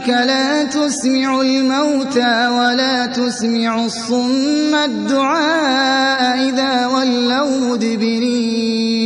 إنك لا تسمع الموتى ولا تسمع الصم الدعاء إذا ولوا مدبرين.